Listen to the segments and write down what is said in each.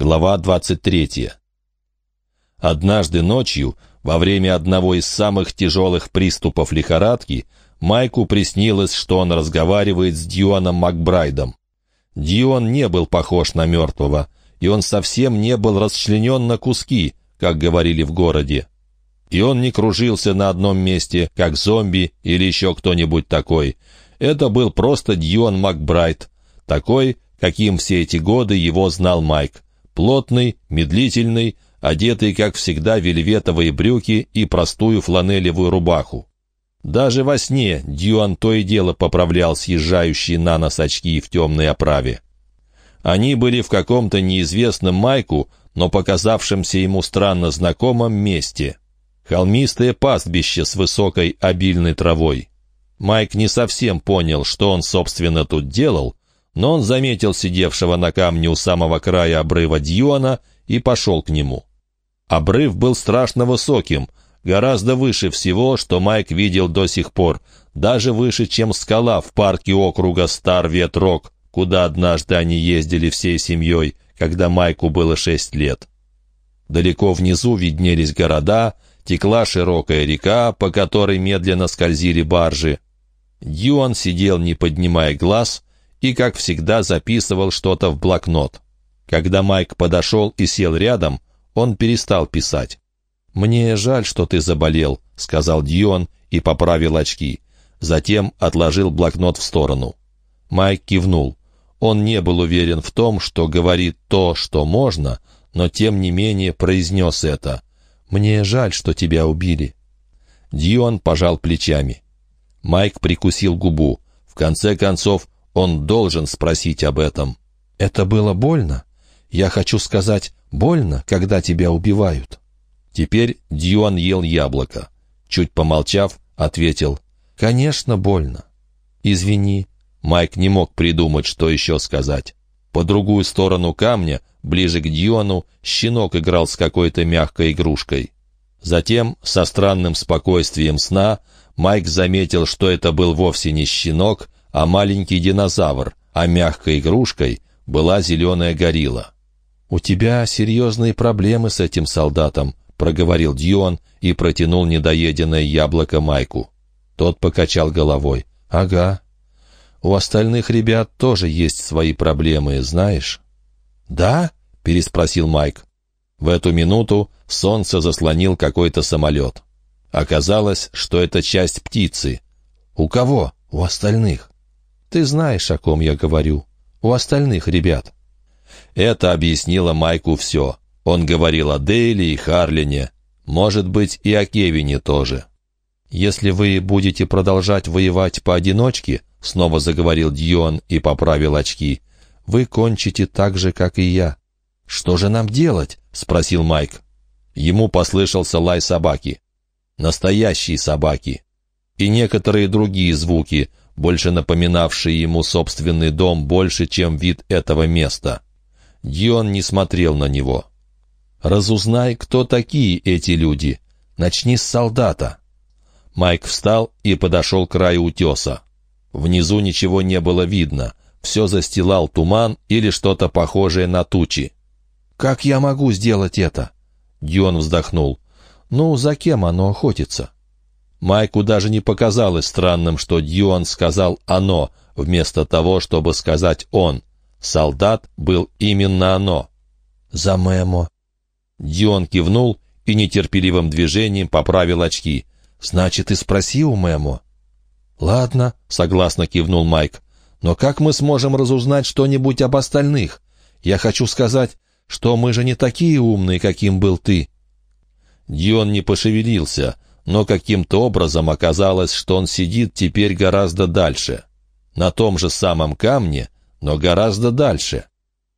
Глава 23. Однажды ночью, во время одного из самых тяжелых приступов лихорадки, Майку приснилось, что он разговаривает с Дьюаном Макбрайдом. Дьюан не был похож на мертвого, и он совсем не был расчленен на куски, как говорили в городе. И он не кружился на одном месте, как зомби или еще кто-нибудь такой. Это был просто Дьюан Макбрайд, такой, каким все эти годы его знал Майк. Плотный, медлительный, одетый, как всегда, вельветовые брюки и простую фланелевую рубаху. Даже во сне Дьюан то и дело поправлял съезжающие на нос очки в темной оправе. Они были в каком-то неизвестном майку, но показавшемся ему странно знакомом месте. Холмистое пастбище с высокой обильной травой. Майк не совсем понял, что он, собственно, тут делал, но он заметил сидевшего на камне у самого края обрыва Дьюана и пошел к нему. Обрыв был страшно высоким, гораздо выше всего, что Майк видел до сих пор, даже выше, чем скала в парке округа Стар-Ветрок, куда однажды они ездили всей семьей, когда Майку было шесть лет. Далеко внизу виднелись города, текла широкая река, по которой медленно скользили баржи. Дьюан сидел, не поднимая глаз, и, как всегда, записывал что-то в блокнот. Когда Майк подошел и сел рядом, он перестал писать. «Мне жаль, что ты заболел», — сказал Дьюан и поправил очки. Затем отложил блокнот в сторону. Майк кивнул. Он не был уверен в том, что говорит то, что можно, но тем не менее произнес это. «Мне жаль, что тебя убили». Дьюан пожал плечами. Майк прикусил губу. В конце концов, он должен спросить об этом. «Это было больно? Я хочу сказать, больно, когда тебя убивают». Теперь Дьюан ел яблоко. Чуть помолчав, ответил, «Конечно, больно». «Извини». Майк не мог придумать, что еще сказать. По другую сторону камня, ближе к Дьюану, щенок играл с какой-то мягкой игрушкой. Затем, со странным спокойствием сна, Майк заметил, что это был вовсе не щенок, а маленький динозавр, а мягкой игрушкой была зеленая горилла. «У тебя серьезные проблемы с этим солдатом», — проговорил Дьюан и протянул недоеденное яблоко Майку. Тот покачал головой. «Ага. У остальных ребят тоже есть свои проблемы, знаешь?» «Да?» — переспросил Майк. В эту минуту солнце заслонил какой-то самолет. Оказалось, что это часть птицы. «У кого?» «У остальных». Ты знаешь, о ком я говорю. У остальных ребят». Это объяснило Майку все. Он говорил о Дейли и Харлине. Может быть, и о Кевине тоже. «Если вы будете продолжать воевать поодиночке», — снова заговорил Дьон и поправил очки, — «вы кончите так же, как и я». «Что же нам делать?» — спросил Майк. Ему послышался лай собаки. Настоящие собаки. И некоторые другие звуки, больше напоминавший ему собственный дом больше, чем вид этого места. Дион не смотрел на него. «Разузнай, кто такие эти люди. Начни с солдата». Майк встал и подошел к краю утеса. Внизу ничего не было видно. Все застилал туман или что-то похожее на тучи. «Как я могу сделать это?» Дион вздохнул. «Ну, за кем оно охотится?» Майку даже не показалось странным, что Дьюан сказал «оно», вместо того, чтобы сказать «он». Солдат был именно оно. «За Мэмо». Дьюан кивнул и нетерпеливым движением поправил очки. «Значит, и спроси у Мэмо». «Ладно», — согласно кивнул Майк. «Но как мы сможем разузнать что-нибудь об остальных? Я хочу сказать, что мы же не такие умные, каким был ты». Дьюан не пошевелился — но каким-то образом оказалось, что он сидит теперь гораздо дальше. На том же самом камне, но гораздо дальше.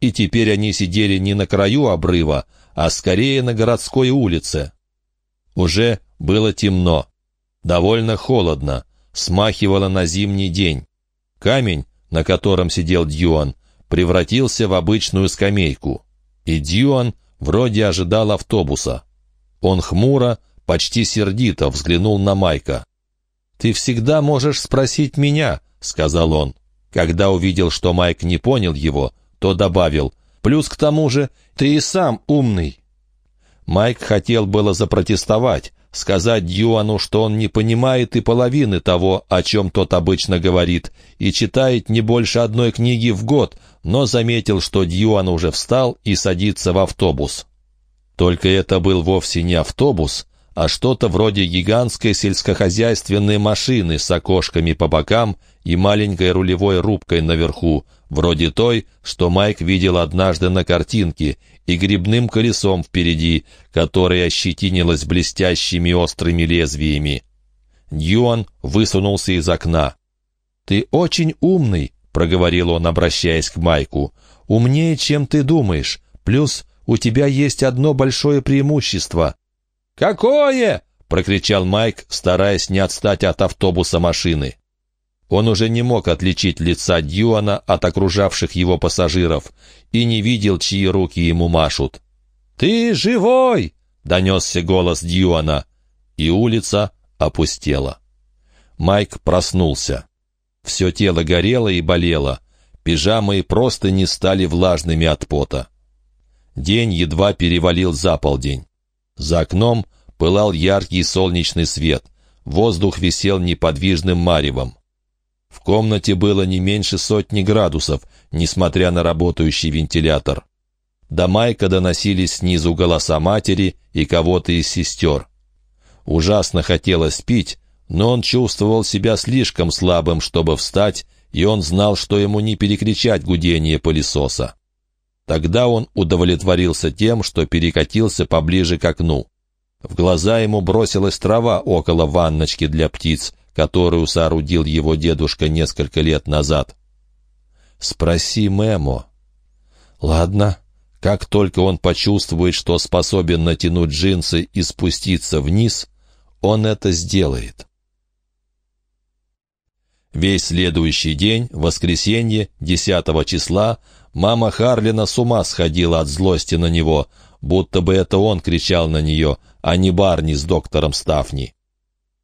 И теперь они сидели не на краю обрыва, а скорее на городской улице. Уже было темно, довольно холодно, смахивало на зимний день. Камень, на котором сидел Дьюан, превратился в обычную скамейку. И Дьюан вроде ожидал автобуса. Он хмуро, почти сердито взглянул на Майка. «Ты всегда можешь спросить меня», — сказал он. Когда увидел, что Майк не понял его, то добавил, Плюс к тому же ты и сам умный». Майк хотел было запротестовать, сказать Дьюану, что он не понимает и половины того, о чем тот обычно говорит, и читает не больше одной книги в год, но заметил, что Дьюан уже встал и садится в автобус. Только это был вовсе не автобус, а что-то вроде гигантской сельскохозяйственной машины с окошками по бокам и маленькой рулевой рубкой наверху, вроде той, что Майк видел однажды на картинке, и грибным колесом впереди, которое ощетинилось блестящими острыми лезвиями. Юан высунулся из окна. «Ты очень умный», — проговорил он, обращаясь к Майку. «Умнее, чем ты думаешь. Плюс у тебя есть одно большое преимущество. «Какое?» — прокричал Майк, стараясь не отстать от автобуса машины. Он уже не мог отличить лица Дьюана от окружавших его пассажиров и не видел, чьи руки ему машут. «Ты живой!» — донесся голос Дьюана, и улица опустела. Майк проснулся. Все тело горело и болело, пижамы просто не стали влажными от пота. День едва перевалил за полдень. За окном пылал яркий солнечный свет. Воздух висел неподвижным маревом. В комнате было не меньше сотни градусов, несмотря на работающий вентилятор. До Майка доносились снизу голоса матери и кого-то из сестер. Ужасно хотелось пить, но он чувствовал себя слишком слабым, чтобы встать, и он знал, что ему не перекричать гудение пылесоса. Тогда он удовлетворился тем, что перекатился поближе к окну. В глаза ему бросилась трава около ванночки для птиц, которую соорудил его дедушка несколько лет назад. «Спроси Мемо». «Ладно». Как только он почувствует, что способен натянуть джинсы и спуститься вниз, он это сделает. Весь следующий день, воскресенье, 10 числа, Мама Харлина с ума сходила от злости на него, будто бы это он кричал на нее, а не Барни с доктором Стафни.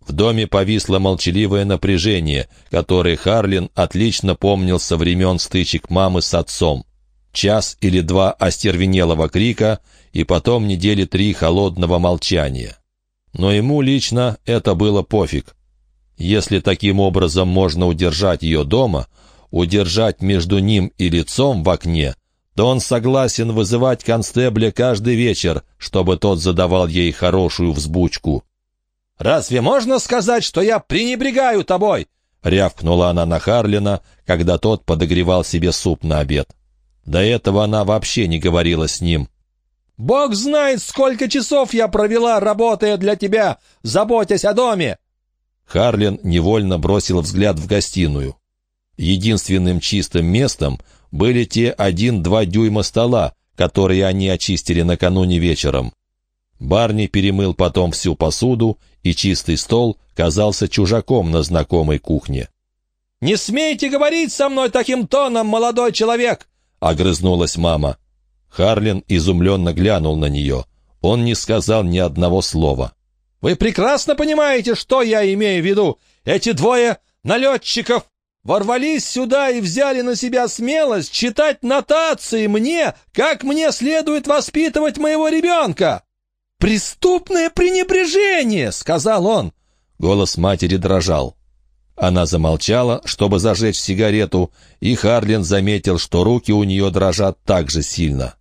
В доме повисло молчаливое напряжение, которое Харлин отлично помнил со времен стычек мамы с отцом. Час или два остервенелого крика и потом недели три холодного молчания. Но ему лично это было пофиг. Если таким образом можно удержать ее дома — удержать между ним и лицом в окне, то он согласен вызывать констебля каждый вечер, чтобы тот задавал ей хорошую взбучку. «Разве можно сказать, что я пренебрегаю тобой?» — рявкнула она на Харлина, когда тот подогревал себе суп на обед. До этого она вообще не говорила с ним. «Бог знает, сколько часов я провела, работая для тебя, заботясь о доме!» Харлин невольно бросил взгляд в гостиную. Единственным чистым местом были те один-два дюйма стола, которые они очистили накануне вечером. Барни перемыл потом всю посуду, и чистый стол казался чужаком на знакомой кухне. «Не смейте говорить со мной таким тоном, молодой человек!» — огрызнулась мама. Харлин изумленно глянул на нее. Он не сказал ни одного слова. «Вы прекрасно понимаете, что я имею в виду. Эти двое налетчиков ворвались сюда и взяли на себя смелость читать нотации мне, как мне следует воспитывать моего ребенка. «Преступное пренебрежение!» — сказал он. Голос матери дрожал. Она замолчала, чтобы зажечь сигарету, и Харлин заметил, что руки у нее дрожат так же сильно.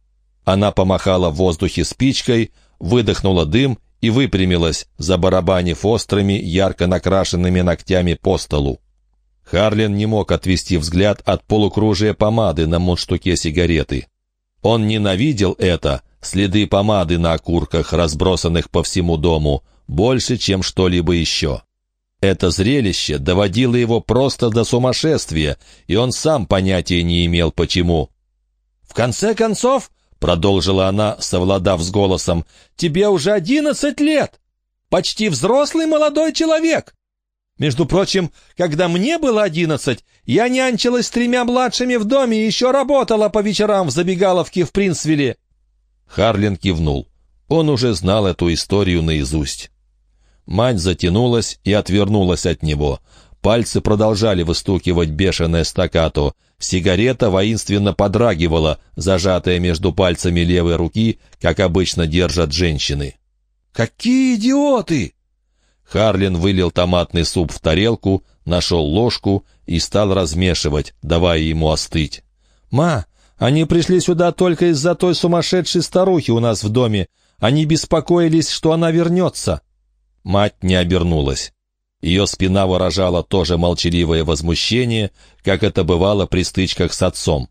Она помахала в воздухе спичкой, выдохнула дым и выпрямилась, забарабанив острыми, ярко накрашенными ногтями по столу. Харлин не мог отвести взгляд от полукружия помады на мундштуке сигареты. Он ненавидел это, следы помады на окурках, разбросанных по всему дому, больше, чем что-либо еще. Это зрелище доводило его просто до сумасшествия, и он сам понятия не имел, почему. «В конце концов», — продолжила она, совладав с голосом, — «тебе уже одиннадцать лет! Почти взрослый молодой человек! Между прочим, когда мне было одиннадцать, я нянчилась с тремя младшими в доме и еще работала по вечерам в забегаловке в Принсвилле». Харлин кивнул. Он уже знал эту историю наизусть. Мать затянулась и отвернулась от него. Пальцы продолжали выстукивать бешеное стаккато. Сигарета воинственно подрагивала, зажатая между пальцами левой руки, как обычно держат женщины. «Какие идиоты!» Харлин вылил томатный суп в тарелку, нашел ложку и стал размешивать, давая ему остыть. «Ма, они пришли сюда только из-за той сумасшедшей старухи у нас в доме. Они беспокоились, что она вернется». Мать не обернулась. Ее спина выражала тоже молчаливое возмущение, как это бывало при стычках с отцом.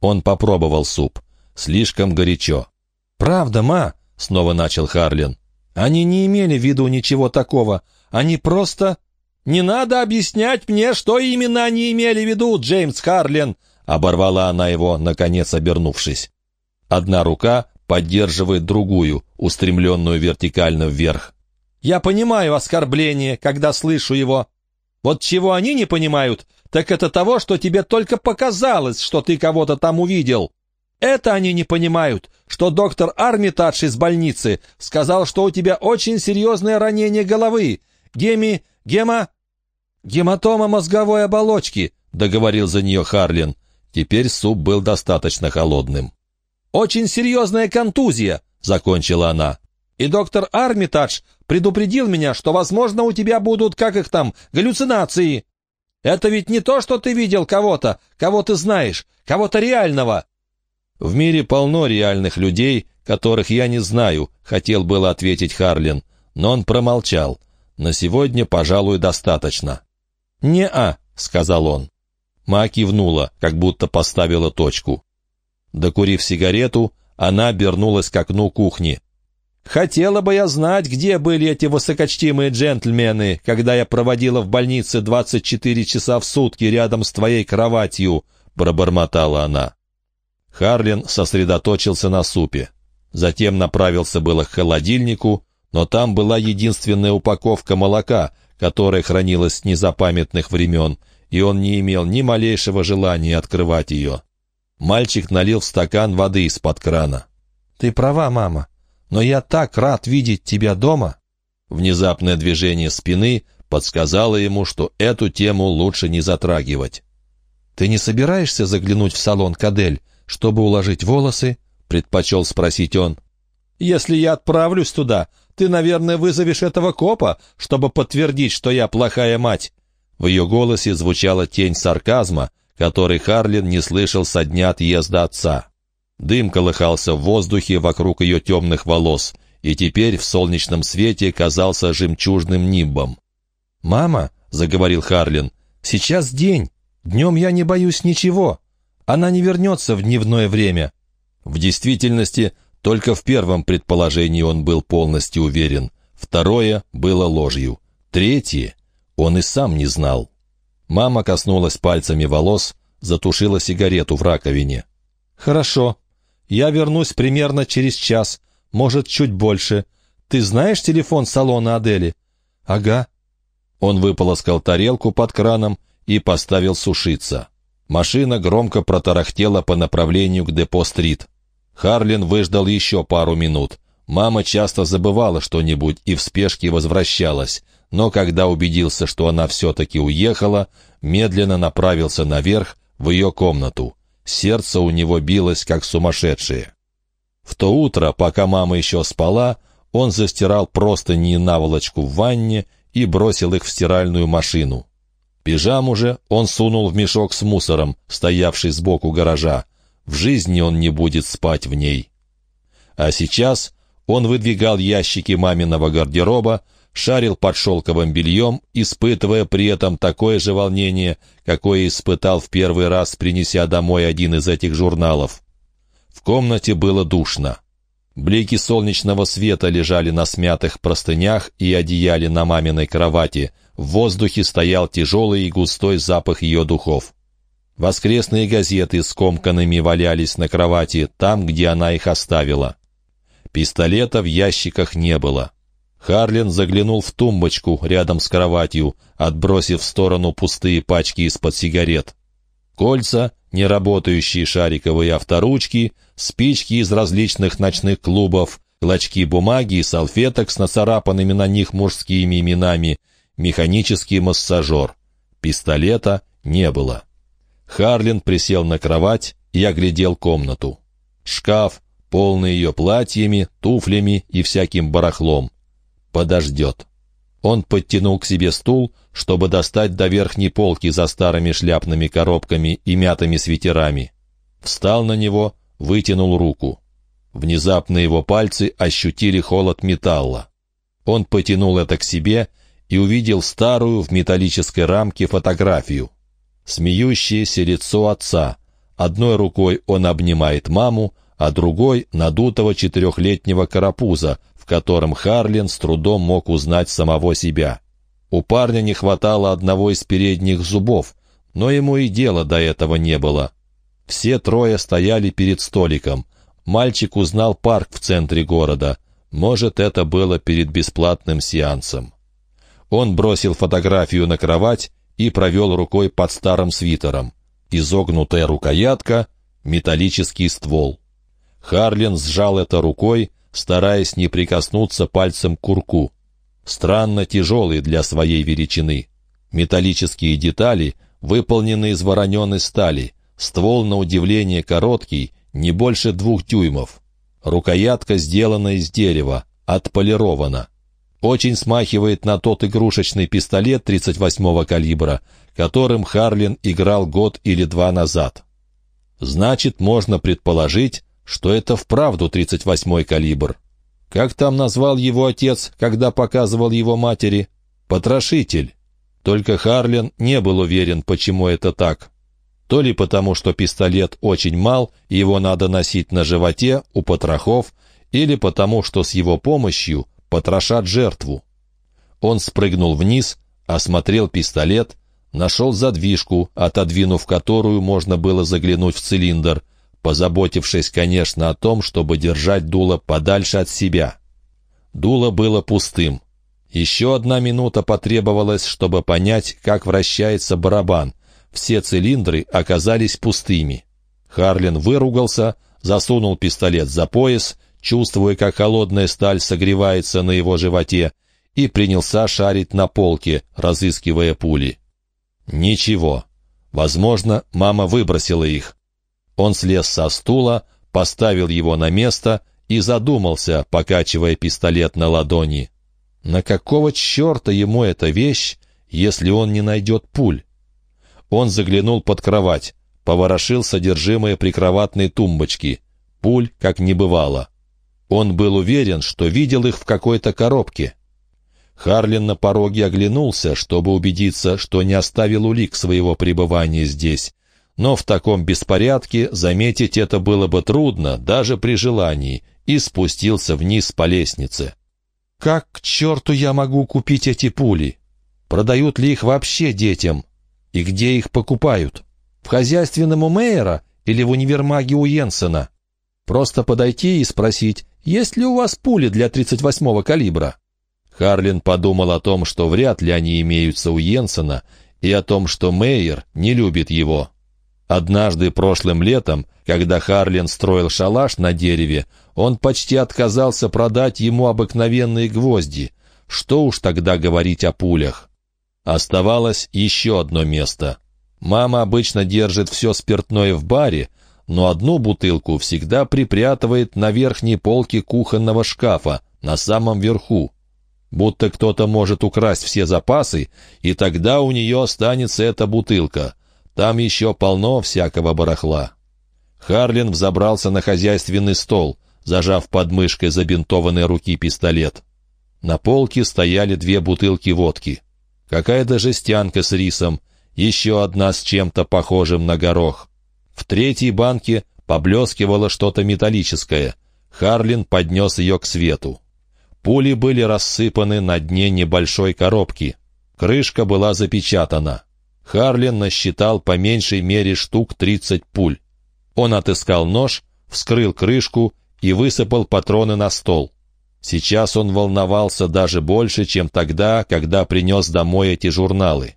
Он попробовал суп. Слишком горячо. «Правда, ма?» — снова начал Харлин. «Они не имели в виду ничего такого. Они просто...» «Не надо объяснять мне, что именно они имели в виду, Джеймс Харлин!» — оборвала она его, наконец обернувшись. Одна рука поддерживает другую, устремленную вертикально вверх. Я понимаю оскорбление, когда слышу его. Вот чего они не понимают, так это того, что тебе только показалось, что ты кого-то там увидел. Это они не понимают, что доктор Армитадж из больницы сказал, что у тебя очень серьезное ранение головы. Геми... гема... гематома мозговой оболочки, договорил за нее Харлин. Теперь суп был достаточно холодным. «Очень серьезная контузия», — закончила она. И доктор Армитадж предупредил меня, что, возможно, у тебя будут, как их там, галлюцинации. Это ведь не то, что ты видел кого-то, кого ты знаешь, кого-то реального». «В мире полно реальных людей, которых я не знаю», — хотел было ответить Харлин, но он промолчал. «На сегодня, пожалуй, достаточно». «Не-а», — сказал он. Ма кивнула, как будто поставила точку. Докурив сигарету, она обернулась к окну кухни. Хотела бы я знать, где были эти высокочтимые джентльмены, когда я проводила в больнице 24 часа в сутки рядом с твоей кроватью», — пробормотала она. Харлин сосредоточился на супе. Затем направился было к холодильнику, но там была единственная упаковка молока, которая хранилась с незапамятных времен, и он не имел ни малейшего желания открывать ее. Мальчик налил в стакан воды из-под крана. «Ты права, мама но я так рад видеть тебя дома». Внезапное движение спины подсказало ему, что эту тему лучше не затрагивать. «Ты не собираешься заглянуть в салон Кадель, чтобы уложить волосы?» — предпочел спросить он. «Если я отправлюсь туда, ты, наверное, вызовешь этого копа, чтобы подтвердить, что я плохая мать». В ее голосе звучала тень сарказма, который Харлин не слышал со дня отъезда отца. Дым колыхался в воздухе вокруг ее темных волос, и теперь в солнечном свете казался жемчужным нимбом. «Мама», — заговорил Харлин, — «сейчас день. Днем я не боюсь ничего. Она не вернется в дневное время». В действительности, только в первом предположении он был полностью уверен. Второе было ложью. Третье он и сам не знал. Мама коснулась пальцами волос, затушила сигарету в раковине. «Хорошо», я вернусь примерно через час, может, чуть больше. Ты знаешь телефон салона Адели?» «Ага». Он выполоскал тарелку под краном и поставил сушиться. Машина громко протарахтела по направлению к Депо-стрит. Харлин выждал еще пару минут. Мама часто забывала что-нибудь и в спешке возвращалась, но когда убедился, что она все-таки уехала, медленно направился наверх в ее комнату. Сердце у него билось, как сумасшедшее. В то утро, пока мама еще спала, он застирал простыни и наволочку в ванне и бросил их в стиральную машину. Пижаму же он сунул в мешок с мусором, стоявший сбоку гаража. В жизни он не будет спать в ней. А сейчас он выдвигал ящики маминого гардероба, шарил под шелковым бельем, испытывая при этом такое же волнение, какое испытал в первый раз, принеся домой один из этих журналов. В комнате было душно. Блики солнечного света лежали на смятых простынях и одеяле на маминой кровати. В воздухе стоял тяжелый и густой запах ее духов. Воскресные газеты скомканными валялись на кровати, там, где она их оставила. Пистолета в ящиках не было. Харлин заглянул в тумбочку рядом с кроватью, отбросив в сторону пустые пачки из-под сигарет. Кольца, неработающие шариковые авторучки, спички из различных ночных клубов, клочки бумаги и салфеток с нацарапанными на них мужскими именами, механический массажер. Пистолета не было. Харлин присел на кровать и оглядел комнату. Шкаф, полный ее платьями, туфлями и всяким барахлом. Подождет. Он подтянул к себе стул, чтобы достать до верхней полки за старыми шляпными коробками и мятыми свитерами. Встал на него, вытянул руку. Внезапно его пальцы ощутили холод металла. Он потянул это к себе и увидел старую в металлической рамке фотографию. Смеющееся лицо отца. Одной рукой он обнимает маму, а другой — надутого четырехлетнего карапуза, в котором Харлин с трудом мог узнать самого себя. У парня не хватало одного из передних зубов, но ему и дела до этого не было. Все трое стояли перед столиком. Мальчик узнал парк в центре города. Может, это было перед бесплатным сеансом. Он бросил фотографию на кровать и провел рукой под старым свитером. Изогнутая рукоятка, металлический ствол. Харлин сжал это рукой, стараясь не прикоснуться пальцем к курку. Странно тяжелый для своей величины. Металлические детали выполнены из вороненой стали, ствол, на удивление, короткий, не больше двух дюймов. Рукоятка сделана из дерева, отполирована. Очень смахивает на тот игрушечный пистолет 38-го калибра, которым Харлин играл год или два назад. Значит, можно предположить, что это вправду 38-й калибр. Как там назвал его отец, когда показывал его матери? Потрошитель. Только Харлин не был уверен, почему это так. То ли потому, что пистолет очень мал, и его надо носить на животе у потрохов, или потому, что с его помощью потрошат жертву. Он спрыгнул вниз, осмотрел пистолет, нашел задвижку, отодвинув которую можно было заглянуть в цилиндр, позаботившись, конечно, о том, чтобы держать дуло подальше от себя. Дуло было пустым. Еще одна минута потребовалась, чтобы понять, как вращается барабан. Все цилиндры оказались пустыми. Харлин выругался, засунул пистолет за пояс, чувствуя, как холодная сталь согревается на его животе, и принялся шарить на полке, разыскивая пули. Ничего. Возможно, мама выбросила их. Он слез со стула, поставил его на место и задумался, покачивая пистолет на ладони. На какого черта ему эта вещь, если он не найдет пуль? Он заглянул под кровать, поворошил содержимое прикроватной тумбочки. Пуль как не бывало. Он был уверен, что видел их в какой-то коробке. Харлин на пороге оглянулся, чтобы убедиться, что не оставил улик своего пребывания здесь, но в таком беспорядке заметить это было бы трудно, даже при желании, и спустился вниз по лестнице. «Как к черту я могу купить эти пули? Продают ли их вообще детям? И где их покупают? В хозяйственном у Мейера или в универмаге у Йенсена? Просто подойти и спросить, есть ли у вас пули для 38-го калибра?» Харлин подумал о том, что вряд ли они имеются у Йенсена, и о том, что Мейер не любит его. Однажды прошлым летом, когда Харлин строил шалаш на дереве, он почти отказался продать ему обыкновенные гвозди. Что уж тогда говорить о пулях. Оставалось еще одно место. Мама обычно держит все спиртное в баре, но одну бутылку всегда припрятывает на верхней полке кухонного шкафа, на самом верху. Будто кто-то может украсть все запасы, и тогда у нее останется эта бутылка — там еще полно всякого барахла. Харлин взобрался на хозяйственный стол, зажав под мышкой забинтованной руки пистолет. На полке стояли две бутылки водки. Какая-то жестянка с рисом, еще одна с чем-то похожим на горох. В третьей банке поблескивало что-то металлическое. Харлин поднес ее к свету. Пули были рассыпаны на дне небольшой коробки. Крышка была запечатана. Харлин насчитал по меньшей мере штук 30 пуль. Он отыскал нож, вскрыл крышку и высыпал патроны на стол. Сейчас он волновался даже больше, чем тогда, когда принес домой эти журналы.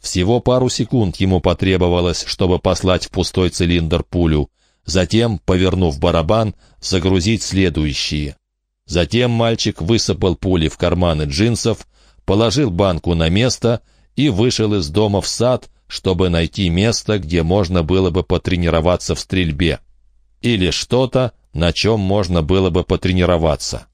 Всего пару секунд ему потребовалось, чтобы послать в пустой цилиндр пулю, затем, повернув барабан, загрузить следующие. Затем мальчик высыпал пули в карманы джинсов, положил банку на место и вышел из дома в сад, чтобы найти место, где можно было бы потренироваться в стрельбе. Или что-то, на чем можно было бы потренироваться.